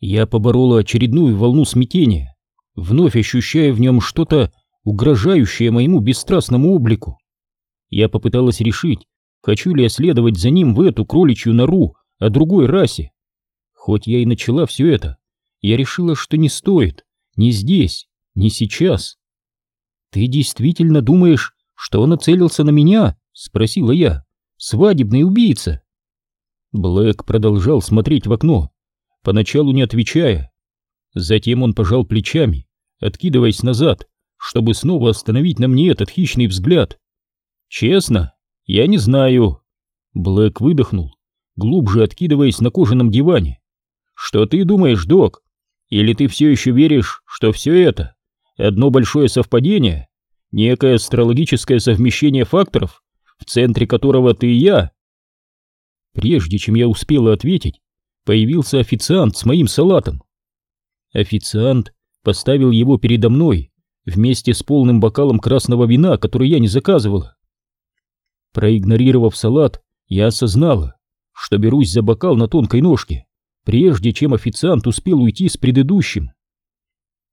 Я поборола очередную волну смятения, вновь ощущая в нем что-то угрожающее моему бесстрастному облику. Я попыталась решить, хочу ли я следовать за ним в эту кроличью нору о другой расе. Хоть я и начала все это, я решила, что не стоит, не здесь, не сейчас. «Ты действительно думаешь, что он нацелился на меня?» — спросила я. «Свадебный убийца!» Блэк продолжал смотреть в окно, поначалу не отвечая. Затем он пожал плечами, откидываясь назад, чтобы снова остановить на мне этот хищный взгляд. «Честно, я не знаю». Блэк выдохнул, глубже откидываясь на кожаном диване. «Что ты думаешь, док? Или ты все еще веришь, что все это одно большое совпадение, некое астрологическое совмещение факторов, в центре которого ты и я?» Прежде чем я успела ответить, появился официант с моим салатом. Официант поставил его передо мной вместе с полным бокалом красного вина, который я не заказывала. Проигнорировав салат, я осознала, что берусь за бокал на тонкой ножке, прежде чем официант успел уйти с предыдущим.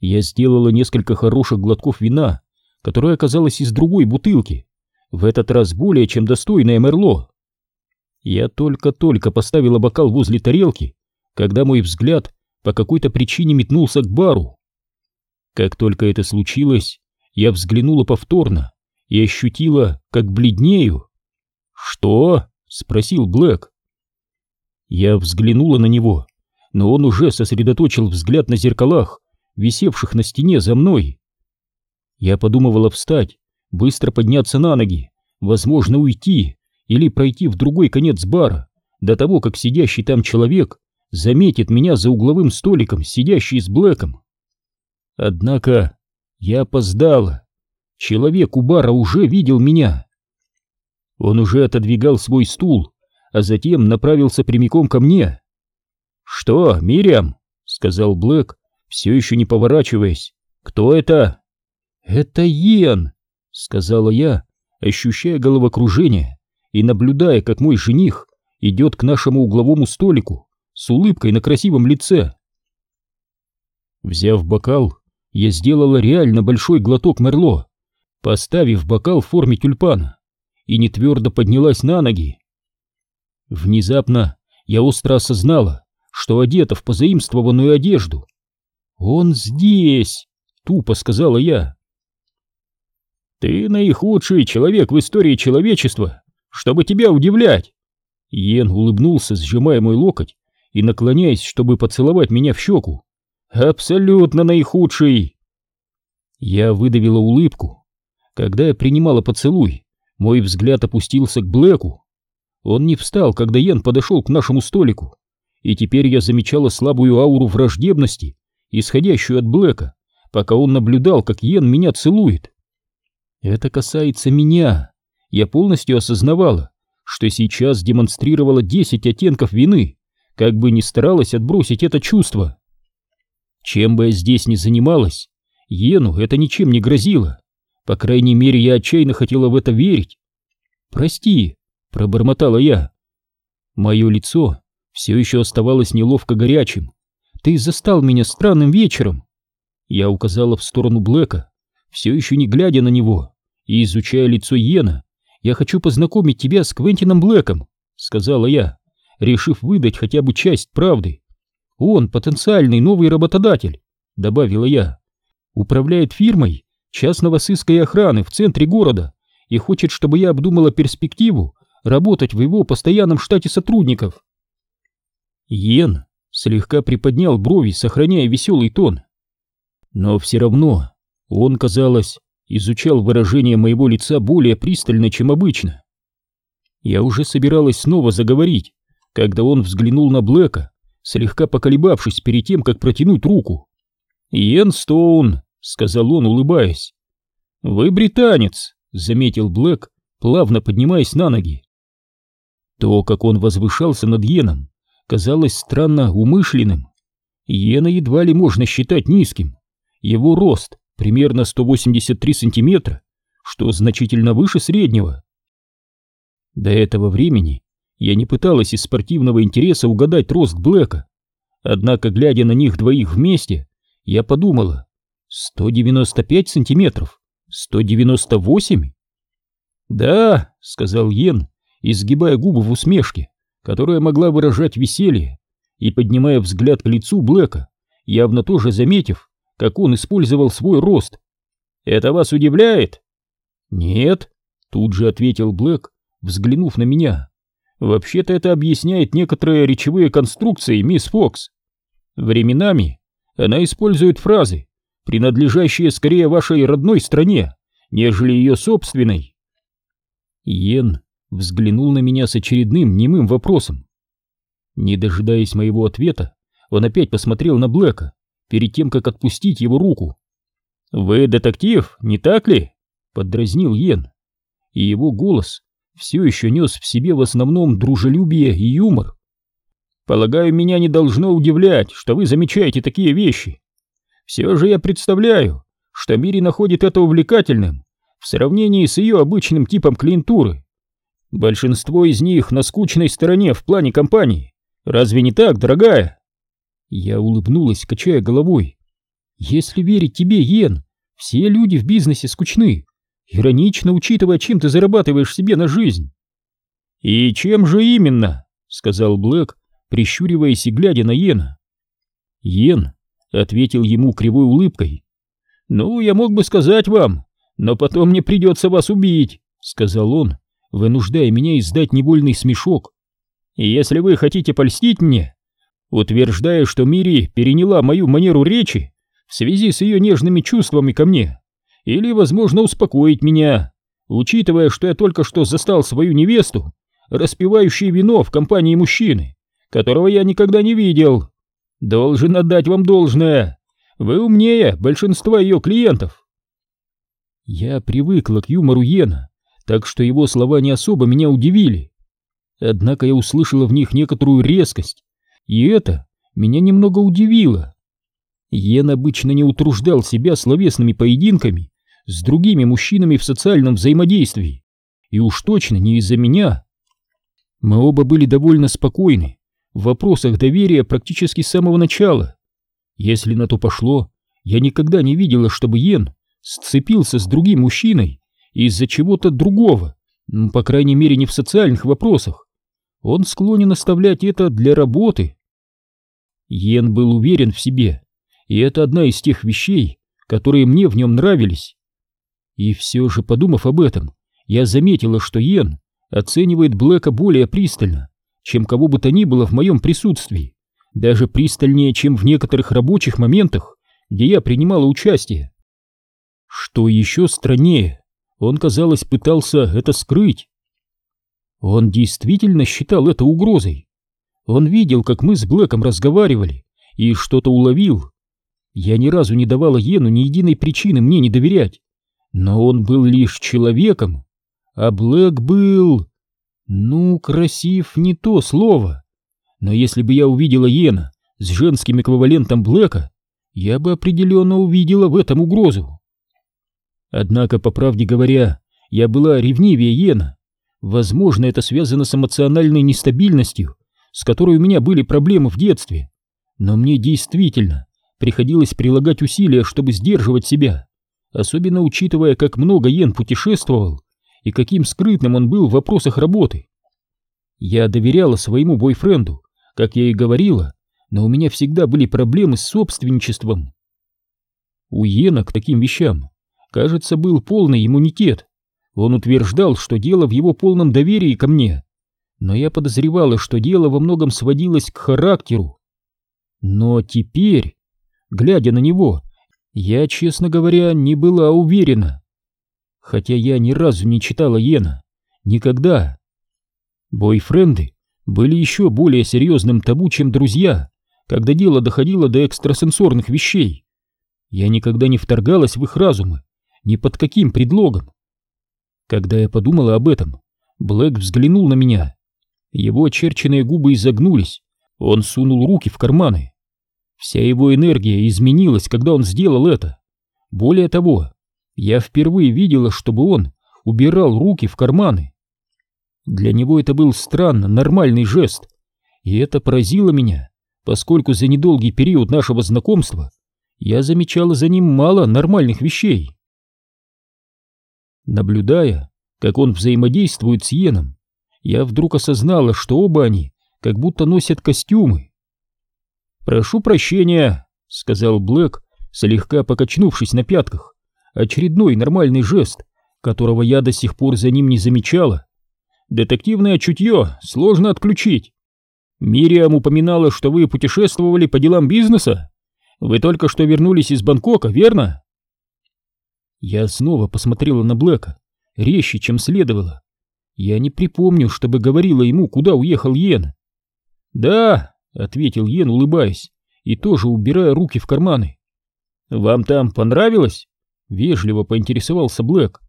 Я сделала несколько хороших глотков вина, которое оказалось из другой бутылки, в этот раз более чем достойное Мерло. Я только-только поставила бокал возле тарелки, когда мой взгляд по какой-то причине метнулся к бару. Как только это случилось, я взглянула повторно и ощутила, как бледнею. «Что?» — спросил Блэк. Я взглянула на него, но он уже сосредоточил взгляд на зеркалах, висевших на стене за мной. Я подумывала встать, быстро подняться на ноги, возможно, уйти, или пройти в другой конец бара, до того, как сидящий там человек заметит меня за угловым столиком, сидящий с Блэком. Однако я опоздала. Человек у бара уже видел меня. Он уже отодвигал свой стул, а затем направился прямиком ко мне. «Что, Мириам?» — сказал Блэк, все еще не поворачиваясь. «Кто это?» «Это Йен», — сказала я, ощущая головокружение и наблюдая, как мой жених идет к нашему угловому столику с улыбкой на красивом лице. Взяв бокал, я сделала реально большой глоток мерло, поставив бокал в форме тюльпана, и не твердо поднялась на ноги. Внезапно я остро осознала, что одета в позаимствованную одежду. «Он здесь!» — тупо сказала я. «Ты наихудший человек в истории человечества!» Чтобы тебя удивлять. Йен улыбнулся, сжимая мой локоть и наклоняясь, чтобы поцеловать меня в щеку. Абсолютно наихудший. Я выдавила улыбку. Когда я принимала поцелуй, мой взгляд опустился к Блэку. Он не встал, когда Йен подошел к нашему столику, и теперь я замечала слабую ауру враждебности, исходящую от Блэка, пока он наблюдал, как Йен меня целует. Это касается меня я полностью осознавала, что сейчас демонстрировала 10 оттенков вины, как бы ни старалась отбросить это чувство. Чем бы я здесь ни занималась, Йену это ничем не грозило. По крайней мере, я отчаянно хотела в это верить. «Прости», — пробормотала я. Мое лицо все еще оставалось неловко горячим. «Ты застал меня странным вечером». Я указала в сторону Блэка, все еще не глядя на него и изучая лицо Йена, я хочу познакомить тебя с Квентином Блэком», — сказала я, решив выдать хотя бы часть правды. «Он потенциальный новый работодатель», — добавила я. «Управляет фирмой частного сыска и охраны в центре города и хочет, чтобы я обдумала перспективу работать в его постоянном штате сотрудников». Йен слегка приподнял брови, сохраняя веселый тон. Но все равно он, казалось, изучал выражение моего лица более пристально, чем обычно. Я уже собиралась снова заговорить, когда он взглянул на Блэка, слегка поколебавшись перед тем, как протянуть руку. «Иэн Стоун», — сказал он, улыбаясь. «Вы британец», — заметил Блэк, плавно поднимаясь на ноги. То, как он возвышался над Йеном, казалось странно умышленным. Йена едва ли можно считать низким. Его рост примерно 183 сантиметра, что значительно выше среднего. До этого времени я не пыталась из спортивного интереса угадать рост Блэка. Однако, глядя на них двоих вместе, я подумала, 195 сантиметров, 198? Да, сказал Йен, изгибая губы в усмешке, которая могла выражать веселье, и поднимая взгляд к лицу Блэка, явно тоже заметив, как он использовал свой рост. «Это вас удивляет?» «Нет», — тут же ответил Блэк, взглянув на меня. «Вообще-то это объясняет некоторые речевые конструкции, мисс Фокс. Временами она использует фразы, принадлежащие скорее вашей родной стране, нежели ее собственной». Йен взглянул на меня с очередным немым вопросом. Не дожидаясь моего ответа, он опять посмотрел на Блэка, перед тем, как отпустить его руку. «Вы детектив, не так ли?» — поддразнил Йен. И его голос все еще нес в себе в основном дружелюбие и юмор. «Полагаю, меня не должно удивлять, что вы замечаете такие вещи. Все же я представляю, что Мири находит это увлекательным в сравнении с ее обычным типом клиентуры. Большинство из них на скучной стороне в плане компании. Разве не так, дорогая?» Я улыбнулась, качая головой. «Если верить тебе, Йен, все люди в бизнесе скучны. Иронично, учитывая, чем ты зарабатываешь себе на жизнь». «И чем же именно?» — сказал Блэк, прищуриваясь и глядя на Йена. Йен ответил ему кривой улыбкой. «Ну, я мог бы сказать вам, но потом мне придется вас убить», — сказал он, вынуждая меня издать невольный смешок. «Если вы хотите польстить мне, утверждая, что Мири переняла мою манеру речи в связи с ее нежными чувствами ко мне, или, возможно, успокоить меня, учитывая, что я только что застал свою невесту, распивающей вино в компании мужчины, которого я никогда не видел. Должен отдать вам должное. Вы умнее большинства ее клиентов. Я привыкла к юмору Йена, так что его слова не особо меня удивили. Однако я услышала в них некоторую резкость, и это меня немного удивило. Йен обычно не утруждал себя словесными поединками с другими мужчинами в социальном взаимодействии, и уж точно не из-за меня. Мы оба были довольно спокойны в вопросах доверия практически с самого начала. Если на то пошло, я никогда не видела, чтобы Йен сцепился с другим мужчиной из-за чего-то другого, по крайней мере не в социальных вопросах. Он склонен оставлять это для работы. Йен был уверен в себе, и это одна из тех вещей, которые мне в нем нравились. И все же, подумав об этом, я заметила, что Йен оценивает Блэка более пристально, чем кого бы то ни было в моем присутствии, даже пристальнее, чем в некоторых рабочих моментах, где я принимала участие. Что еще страннее, он, казалось, пытался это скрыть. Он действительно считал это угрозой. Он видел, как мы с Блэком разговаривали, и что-то уловил. Я ни разу не давала Йену ни единой причины мне не доверять. Но он был лишь человеком, а Блэк был... Ну, красив не то слово. Но если бы я увидела Йена с женским эквивалентом Блэка, я бы определенно увидела в этом угрозу. Однако, по правде говоря, я была ревнивее Йена. Возможно, это связано с эмоциональной нестабильностью, с которой у меня были проблемы в детстве. Но мне действительно приходилось прилагать усилия, чтобы сдерживать себя, особенно учитывая, как много Йен путешествовал и каким скрытным он был в вопросах работы. Я доверяла своему бойфренду, как я и говорила, но у меня всегда были проблемы с собственничеством. У Йена к таким вещам, кажется, был полный иммунитет, он утверждал, что дело в его полном доверии ко мне, но я подозревала, что дело во многом сводилось к характеру. Но теперь, глядя на него, я, честно говоря, не была уверена. Хотя я ни разу не читала Йена. Никогда. Бойфренды были еще более серьезным табу, чем друзья, когда дело доходило до экстрасенсорных вещей. Я никогда не вторгалась в их разумы, ни под каким предлогом. Когда я подумала об этом, Блэк взглянул на меня. Его очерченные губы изогнулись, он сунул руки в карманы. Вся его энергия изменилась, когда он сделал это. Более того, я впервые видела, чтобы он убирал руки в карманы. Для него это был странно нормальный жест, и это поразило меня, поскольку за недолгий период нашего знакомства я замечала за ним мало нормальных вещей. Наблюдая, как он взаимодействует с Йеном, я вдруг осознала, что оба они как будто носят костюмы. «Прошу прощения», — сказал Блэк, слегка покачнувшись на пятках. Очередной нормальный жест, которого я до сих пор за ним не замечала. Детективное чутье сложно отключить. Мириам упоминала, что вы путешествовали по делам бизнеса. Вы только что вернулись из Бангкока, верно? Я снова посмотрела на Блэка, резче, чем следовало. Я не припомню, чтобы говорила ему, куда уехал Йен. «Да», — ответил Йен, улыбаясь, и тоже убирая руки в карманы. «Вам там понравилось?» — вежливо поинтересовался Блэк.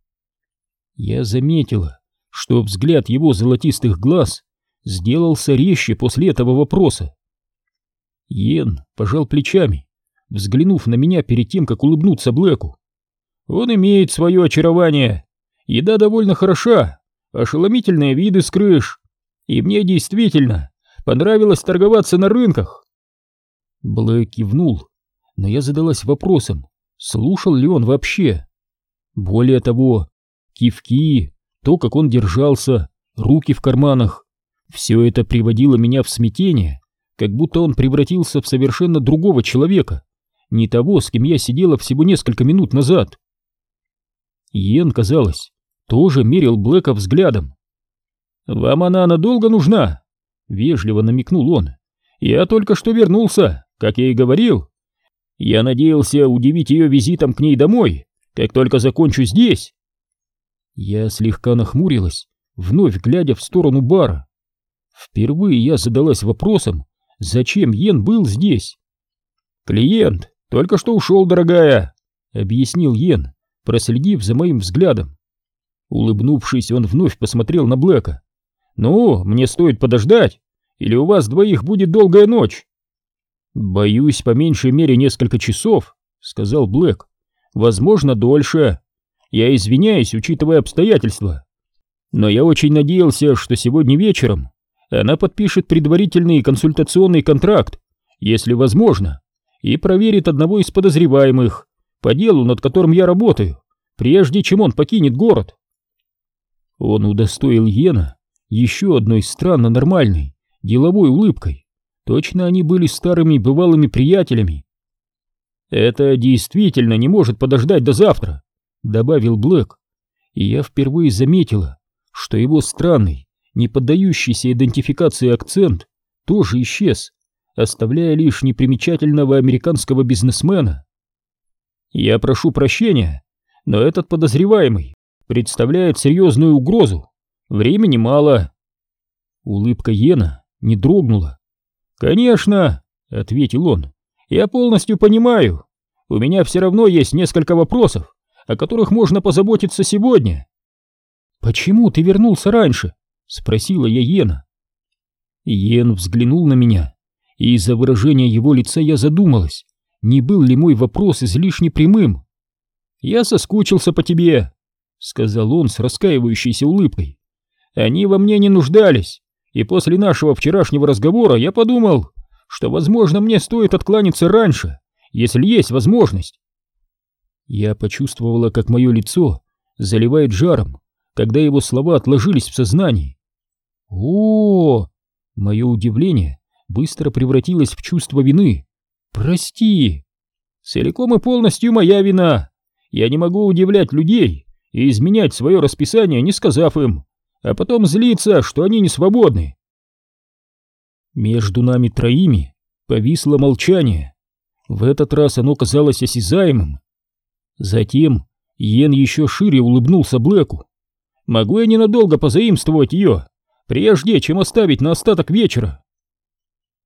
Я заметила, что взгляд его золотистых глаз сделался резче после этого вопроса. Йен пожал плечами, взглянув на меня перед тем, как улыбнуться Блэку. «Он имеет свое очарование. Еда довольно хороша, ошеломительные виды с крыш. И мне действительно понравилось торговаться на рынках». Блэк кивнул, но я задалась вопросом, слушал ли он вообще. Более того, кивки, то, как он держался, руки в карманах, все это приводило меня в смятение, как будто он превратился в совершенно другого человека, не того, с кем я сидела всего несколько минут назад. Йен, казалось, тоже мерил Блэка взглядом. «Вам она надолго нужна?» — вежливо намекнул он. «Я только что вернулся, как я и говорил. Я надеялся удивить ее визитом к ней домой, как только закончу здесь». Я слегка нахмурилась, вновь глядя в сторону бара. Впервые я задалась вопросом, зачем Йен был здесь. «Клиент только что ушел, дорогая», — объяснил Йен, проследив за моим взглядом. Улыбнувшись, он вновь посмотрел на Блэка. «Ну, мне стоит подождать, или у вас двоих будет долгая ночь?» «Боюсь, по меньшей мере несколько часов», — сказал Блэк. «Возможно, дольше. Я извиняюсь, учитывая обстоятельства. Но я очень надеялся, что сегодня вечером она подпишет предварительный консультационный контракт, если возможно, и проверит одного из подозреваемых по делу, над которым я работаю, прежде чем он покинет город». Он удостоил Йена еще одной странно нормальной деловой улыбкой. Точно они были старыми бывалыми приятелями. «Это действительно не может подождать до завтра», — добавил Блэк. И я впервые заметила, что его странный, не поддающийся идентификации акцент тоже исчез, оставляя лишь непримечательного американского бизнесмена. «Я прошу прощения, но этот подозреваемый представляет серьезную угрозу. Времени мало». Улыбка Йена не дрогнула. «Конечно», — ответил он, — «я полностью понимаю. У меня все равно есть несколько вопросов, о которых можно позаботиться сегодня». «Почему ты вернулся раньше?» — спросила я Йена. Йен взглянул на меня, и из-за выражения его лица я задумалась, не был ли мой вопрос излишне прямым. «Я соскучился по тебе», — сказал он с раскаивающейся улыбкой. «Они во мне не нуждались, и после нашего вчерашнего разговора я подумал, что, возможно, мне стоит откланяться раньше, если есть возможность. Я почувствовала, как мое лицо заливает жаром, когда его слова отложились в сознании. О, -о, -о мое удивление быстро превратилось в чувство вины. Прости. Целиком и полностью моя вина. Я не могу удивлять людей и изменять свое расписание, не сказав им, а потом злиться, что они не свободны. Между нами троими повисло молчание. В этот раз оно казалось осязаемым. Затем Йен еще шире улыбнулся Блэку. «Могу я ненадолго позаимствовать ее, прежде чем оставить на остаток вечера?»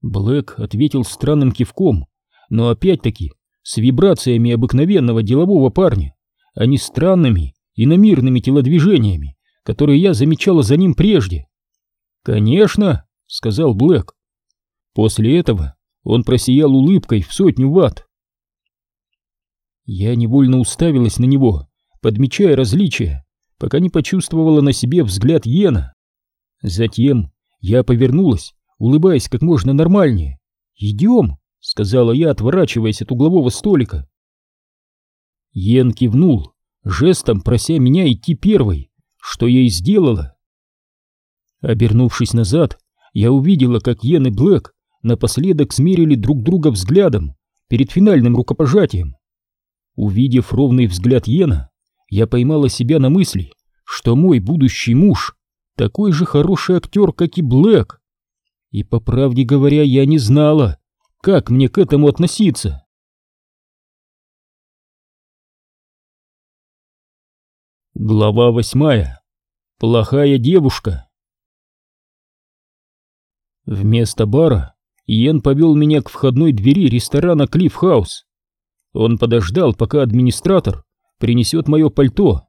Блэк ответил странным кивком, но опять-таки с вибрациями обыкновенного делового парня, а не странными и намирными телодвижениями которые я замечала за ним прежде. «Конечно», — сказал Блэк. После этого он просиял улыбкой в сотню ватт. Я невольно уставилась на него, подмечая различия, пока не почувствовала на себе взгляд Йена. Затем я повернулась, улыбаясь как можно нормальнее, «Идем», — сказала я, отворачиваясь от углового столика. Йен кивнул, жестом прося меня идти первой, что я и сделала. Обернувшись назад, я увидела, как Йен и Блэк напоследок смерили друг друга взглядом перед финальным рукопожатием. Увидев ровный взгляд Йена, я поймала себя на мысли, что мой будущий муж такой же хороший актер, как и Блэк. И, по правде говоря, я не знала, как мне к этому относиться. Глава восьмая. Плохая девушка. Вместо бара Иен повел меня к входной двери ресторана Клифф Хаус. Он подождал, пока администратор принесет мое пальто.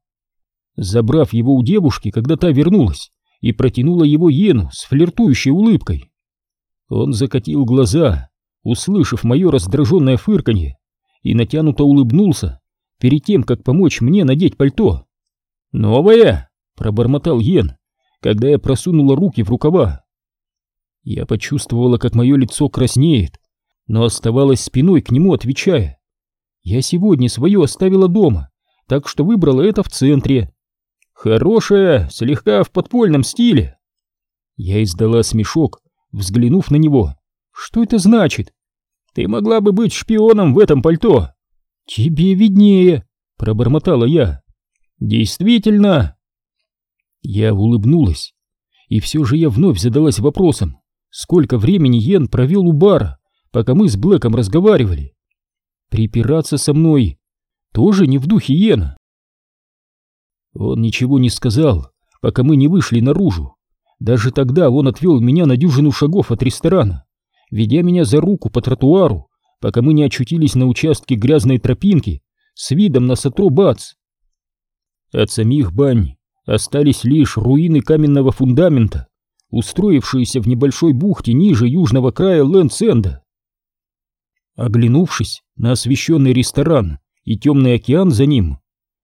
Забрав его у девушки, когда та вернулась, и протянула его Йену с флиртующей улыбкой. Он закатил глаза, услышав мое раздраженное фырканье, и натянуто улыбнулся перед тем, как помочь мне надеть пальто. «Новое!» — пробормотал Йен, когда я просунула руки в рукава. Я почувствовала, как мое лицо краснеет, но оставалась спиной к нему, отвечая. «Я сегодня свое оставила дома, так что выбрала это в центре. Хорошее, слегка в подпольном стиле». Я издала смешок, взглянув на него. «Что это значит? Ты могла бы быть шпионом в этом пальто». «Тебе виднее», — пробормотала я. «Действительно!» Я улыбнулась, и все же я вновь задалась вопросом, сколько времени Йен провел у бара, пока мы с Блэком разговаривали. Припираться со мной тоже не в духе Йена. Он ничего не сказал, пока мы не вышли наружу. Даже тогда он отвел меня на дюжину шагов от ресторана, ведя меня за руку по тротуару, пока мы не очутились на участке грязной тропинки с видом на Сатро-Бац. От самих бань остались лишь руины каменного фундамента, устроившиеся в небольшой бухте ниже южного края Лэнсенда. Оглянувшись на освещенный ресторан и темный океан за ним,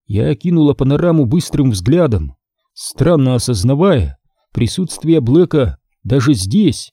я окинула панораму быстрым взглядом, странно осознавая присутствие Блэка даже здесь.